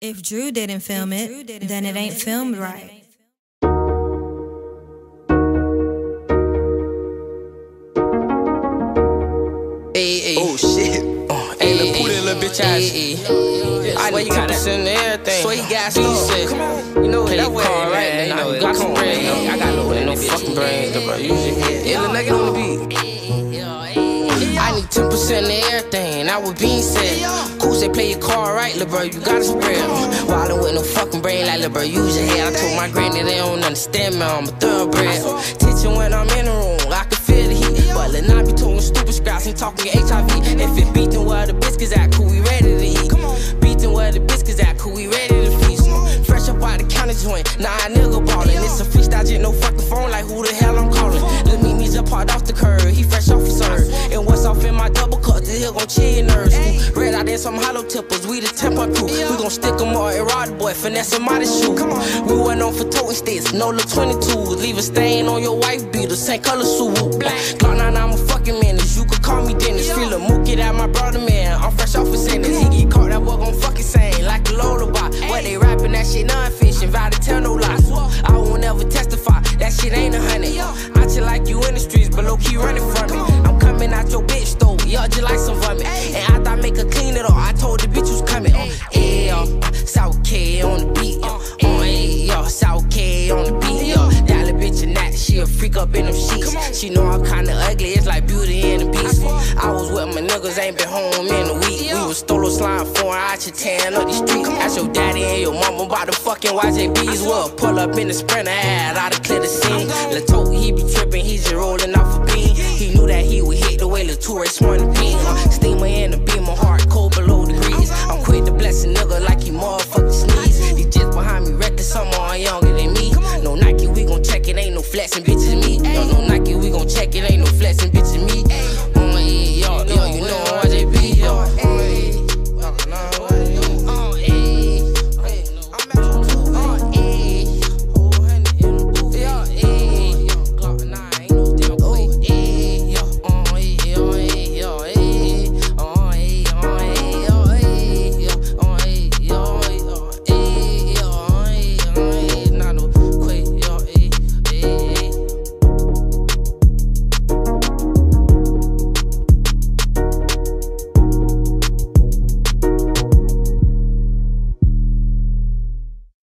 If Drew didn't film it, then it ain't filmed right. Ay, ay. Oh shit. Uh, Hey, ay, look, ay. put it, little bitch ass. Ay, ay. I Swear need you got 10% in everything. Swear you got He stuff. Come on. You know pay that way, car man. You You know know, it. got some on, I got no, no fucking bitch. brains, bro. Usually, Yeah, look, nigga on the beat. I need 10% of everything. I was being said. Say play your car right, lil' bro. You gotta spread. Wildin' with no fucking brain like lil' bro. Use your head. I told my granny they don't understand me. I'm a thoroughbred. Tension when I'm in the room. I can feel the heat. But let not be talking stupid scraps and talking HIV. If it beat, then where the biscuits at? Cool, we ready to eat. Beat, then where the biscuits at? Cool, we ready to feast. Fresh up out the county joint. Nah, I nigga ballin'. It's a freestyle, just no fucking phone. Like who the hell I'm calling? Let me me just part off the curb. He fresh off his serve. And what's off in my double cup? The hill gon' chill your nerves. Ooh, Red out there, some hollow tippers. We the temper crew. We gon' stick 'em all and rod the boy. Finesse him out his shoe. We went on for toting sticks. No look 22s. Leave a stain on your wife beater. Same color suit. Glock 9, I'm a fucking menace. You could call me Dennis. Feel a mook it out my brother, man. I'm fresh off his sentence. He get caught, that boy gon' fucking sing like a lullaby. What they rapping, that shit non-fiction. To tell no lies. I won't ever testify. That shit ain't a hundred. I chill like you in the streets, but low key running from coming. Yeah, uh, South K on the beat. Uh, uh, yeah, uh, South K on the beat. Uh, that bitch a nat, she a freak up in them sheets. She know I'm kinda ugly, it's like Beauty and the Beast. I was with my niggas, ain't been home in a week. We was stolo slime out your tan up the street. That's your daddy and your mama about to fucking YJB's. Well, pull up in the sprinter, had out to clear the scene. Latote, he be tripping, he just rolling off a beam. He knew that he would hit the way Latour swung the beam. Steamer in the beam, my heart made the blessing nigga like he motherfuckin' sneeze. He just behind me, reckless, someone younger than me. No Nike, we gon' check it, ain't no flexin', bitches.